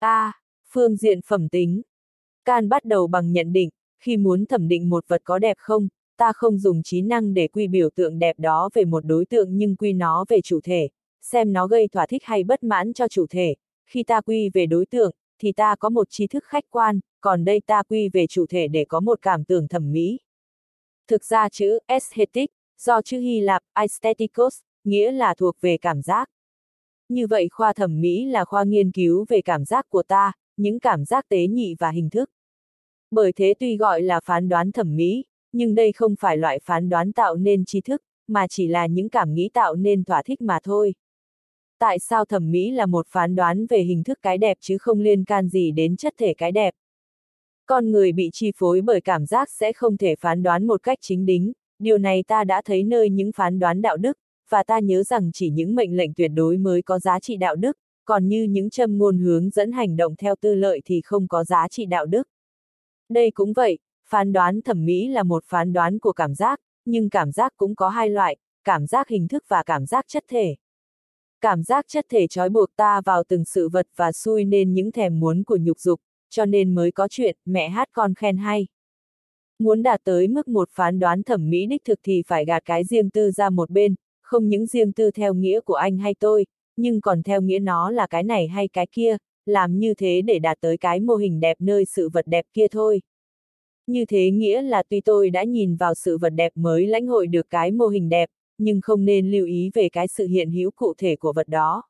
A, à, phương diện phẩm tính. Can bắt đầu bằng nhận định, khi muốn thẩm định một vật có đẹp không, ta không dùng trí năng để quy biểu tượng đẹp đó về một đối tượng nhưng quy nó về chủ thể, xem nó gây thỏa thích hay bất mãn cho chủ thể. Khi ta quy về đối tượng, thì ta có một tri thức khách quan, còn đây ta quy về chủ thể để có một cảm tưởng thẩm mỹ. Thực ra chữ aesthetic, do chữ Hy Lạp aestheticos, nghĩa là thuộc về cảm giác. Như vậy khoa thẩm mỹ là khoa nghiên cứu về cảm giác của ta, những cảm giác tế nhị và hình thức. Bởi thế tuy gọi là phán đoán thẩm mỹ, nhưng đây không phải loại phán đoán tạo nên tri thức, mà chỉ là những cảm nghĩ tạo nên thỏa thích mà thôi. Tại sao thẩm mỹ là một phán đoán về hình thức cái đẹp chứ không liên can gì đến chất thể cái đẹp? Con người bị chi phối bởi cảm giác sẽ không thể phán đoán một cách chính đính, điều này ta đã thấy nơi những phán đoán đạo đức, và ta nhớ rằng chỉ những mệnh lệnh tuyệt đối mới có giá trị đạo đức, còn như những châm ngôn hướng dẫn hành động theo tư lợi thì không có giá trị đạo đức. Đây cũng vậy, phán đoán thẩm mỹ là một phán đoán của cảm giác, nhưng cảm giác cũng có hai loại, cảm giác hình thức và cảm giác chất thể. Cảm giác chất thể trói buộc ta vào từng sự vật và xui nên những thèm muốn của nhục dục, cho nên mới có chuyện, mẹ hát con khen hay. Muốn đạt tới mức một phán đoán thẩm mỹ đích thực thì phải gạt cái riêng tư ra một bên, không những riêng tư theo nghĩa của anh hay tôi, nhưng còn theo nghĩa nó là cái này hay cái kia, làm như thế để đạt tới cái mô hình đẹp nơi sự vật đẹp kia thôi. Như thế nghĩa là tuy tôi đã nhìn vào sự vật đẹp mới lãnh hội được cái mô hình đẹp, nhưng không nên lưu ý về cái sự hiện hữu cụ thể của vật đó.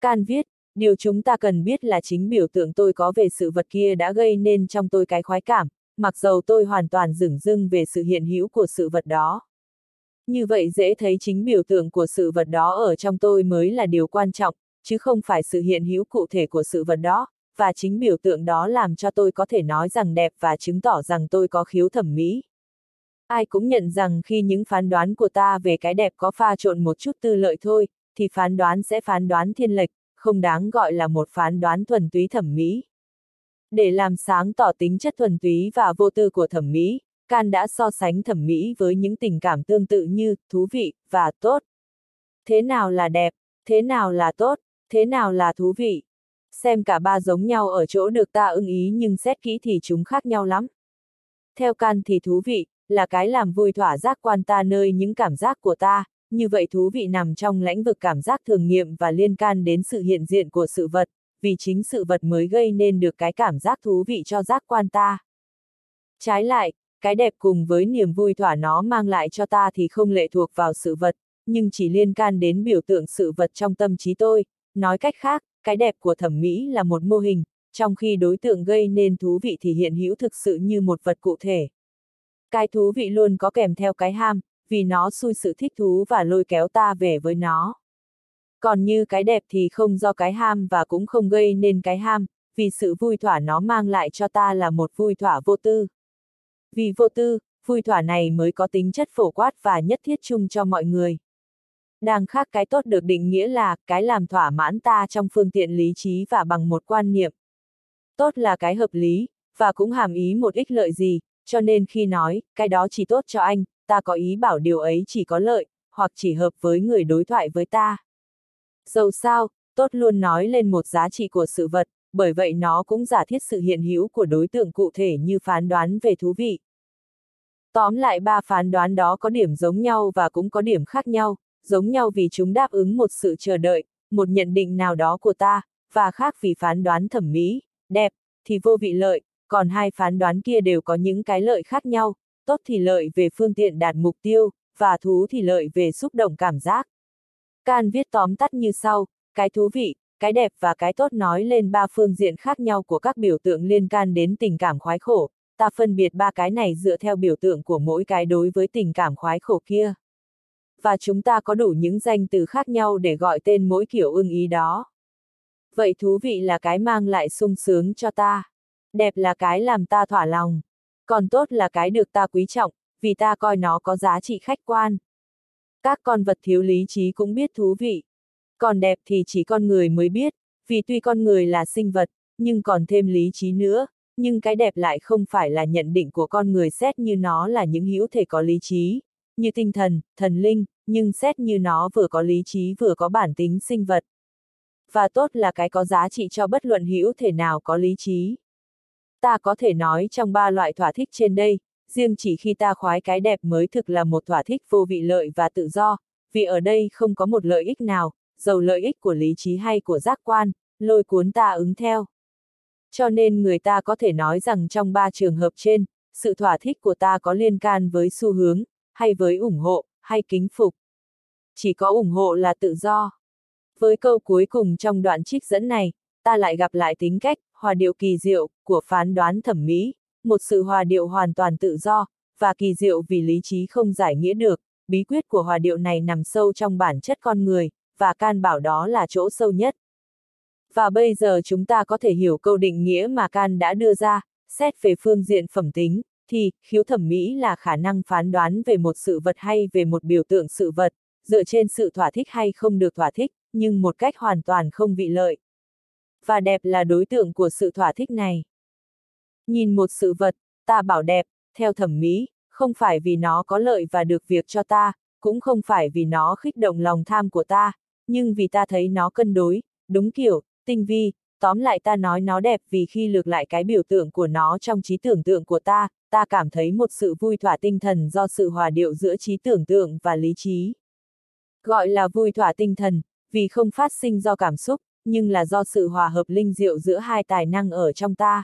Can viết, điều chúng ta cần biết là chính biểu tượng tôi có về sự vật kia đã gây nên trong tôi cái khoái cảm, mặc dầu tôi hoàn toàn dửng dưng về sự hiện hữu của sự vật đó. Như vậy dễ thấy chính biểu tượng của sự vật đó ở trong tôi mới là điều quan trọng, chứ không phải sự hiện hữu cụ thể của sự vật đó, và chính biểu tượng đó làm cho tôi có thể nói rằng đẹp và chứng tỏ rằng tôi có khiếu thẩm mỹ. Ai cũng nhận rằng khi những phán đoán của ta về cái đẹp có pha trộn một chút tư lợi thôi, thì phán đoán sẽ phán đoán thiên lệch, không đáng gọi là một phán đoán thuần túy thẩm mỹ. Để làm sáng tỏ tính chất thuần túy và vô tư của thẩm mỹ, Can đã so sánh thẩm mỹ với những tình cảm tương tự như thú vị và tốt. Thế nào là đẹp, thế nào là tốt, thế nào là thú vị? Xem cả ba giống nhau ở chỗ được ta ưng ý nhưng xét kỹ thì chúng khác nhau lắm. Theo Can thì thú vị, là cái làm vui thỏa giác quan ta nơi những cảm giác của ta, như vậy thú vị nằm trong lãnh vực cảm giác thường nghiệm và liên can đến sự hiện diện của sự vật, vì chính sự vật mới gây nên được cái cảm giác thú vị cho giác quan ta. Trái lại, cái đẹp cùng với niềm vui thỏa nó mang lại cho ta thì không lệ thuộc vào sự vật, nhưng chỉ liên can đến biểu tượng sự vật trong tâm trí tôi, nói cách khác, cái đẹp của thẩm mỹ là một mô hình, trong khi đối tượng gây nên thú vị thì hiện hữu thực sự như một vật cụ thể. Cái thú vị luôn có kèm theo cái ham, vì nó xui sự thích thú và lôi kéo ta về với nó. Còn như cái đẹp thì không do cái ham và cũng không gây nên cái ham, vì sự vui thỏa nó mang lại cho ta là một vui thỏa vô tư. Vì vô tư, vui thỏa này mới có tính chất phổ quát và nhất thiết chung cho mọi người. Đang khác cái tốt được định nghĩa là cái làm thỏa mãn ta trong phương tiện lý trí và bằng một quan niệm. Tốt là cái hợp lý, và cũng hàm ý một ích lợi gì, cho nên khi nói, cái đó chỉ tốt cho anh, ta có ý bảo điều ấy chỉ có lợi, hoặc chỉ hợp với người đối thoại với ta. Dầu sao, tốt luôn nói lên một giá trị của sự vật, bởi vậy nó cũng giả thiết sự hiện hữu của đối tượng cụ thể như phán đoán về thú vị. Tóm lại ba phán đoán đó có điểm giống nhau và cũng có điểm khác nhau, giống nhau vì chúng đáp ứng một sự chờ đợi, một nhận định nào đó của ta, và khác vì phán đoán thẩm mỹ, đẹp, thì vô vị lợi, còn hai phán đoán kia đều có những cái lợi khác nhau, tốt thì lợi về phương tiện đạt mục tiêu, và thú thì lợi về xúc động cảm giác. Can viết tóm tắt như sau, cái thú vị, cái đẹp và cái tốt nói lên ba phương diện khác nhau của các biểu tượng liên can đến tình cảm khoái khổ, ta phân biệt ba cái này dựa theo biểu tượng của mỗi cái đối với tình cảm khoái khổ kia. Và chúng ta có đủ những danh từ khác nhau để gọi tên mỗi kiểu ưng ý đó. Vậy thú vị là cái mang lại sung sướng cho ta. Đẹp là cái làm ta thỏa lòng. Còn tốt là cái được ta quý trọng, vì ta coi nó có giá trị khách quan. Các con vật thiếu lý trí cũng biết thú vị. Còn đẹp thì chỉ con người mới biết, vì tuy con người là sinh vật, nhưng còn thêm lý trí nữa, nhưng cái đẹp lại không phải là nhận định của con người xét như nó là những hữu thể có lý trí, như tinh thần, thần linh, nhưng xét như nó vừa có lý trí vừa có bản tính sinh vật. và tốt là cái có giá trị cho bất luận hữu thể nào có lý trí. Ta có thể nói trong ba loại thỏa thích trên đây, riêng chỉ khi ta khoái cái đẹp mới thực là một thỏa thích vô vị lợi và tự do, vì ở đây không có một lợi ích nào, dầu lợi ích của lý trí hay của giác quan, lôi cuốn ta ứng theo. Cho nên người ta có thể nói rằng trong ba trường hợp trên, sự thỏa thích của ta có liên can với xu hướng, hay với ủng hộ, hay kính phục. Chỉ có ủng hộ là tự do. Với câu cuối cùng trong đoạn trích dẫn này, ta lại gặp lại tính cách, hòa điệu kỳ diệu, của phán đoán thẩm mỹ, một sự hòa điệu hoàn toàn tự do, và kỳ diệu vì lý trí không giải nghĩa được, bí quyết của hòa điệu này nằm sâu trong bản chất con người, và can bảo đó là chỗ sâu nhất. Và bây giờ chúng ta có thể hiểu câu định nghĩa mà can đã đưa ra, xét về phương diện phẩm tính, thì, khiếu thẩm mỹ là khả năng phán đoán về một sự vật hay về một biểu tượng sự vật, dựa trên sự thỏa thích hay không được thỏa thích, nhưng một cách hoàn toàn không vị lợi. Và đẹp là đối tượng của sự thỏa thích này. Nhìn một sự vật, ta bảo đẹp, theo thẩm mỹ, không phải vì nó có lợi và được việc cho ta, cũng không phải vì nó khích động lòng tham của ta, nhưng vì ta thấy nó cân đối, đúng kiểu, tinh vi, tóm lại ta nói nó đẹp vì khi lược lại cái biểu tượng của nó trong trí tưởng tượng của ta, ta cảm thấy một sự vui thỏa tinh thần do sự hòa điệu giữa trí tưởng tượng và lý trí. Gọi là vui thỏa tinh thần, vì không phát sinh do cảm xúc, nhưng là do sự hòa hợp linh diệu giữa hai tài năng ở trong ta.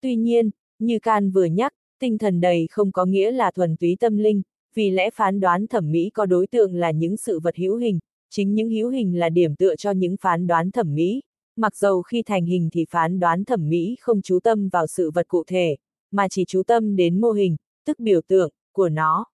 Tuy nhiên, như Can vừa nhắc, tinh thần đầy không có nghĩa là thuần túy tâm linh, vì lẽ phán đoán thẩm mỹ có đối tượng là những sự vật hữu hình, chính những hữu hình là điểm tựa cho những phán đoán thẩm mỹ, mặc dầu khi thành hình thì phán đoán thẩm mỹ không chú tâm vào sự vật cụ thể, mà chỉ chú tâm đến mô hình, tức biểu tượng, của nó.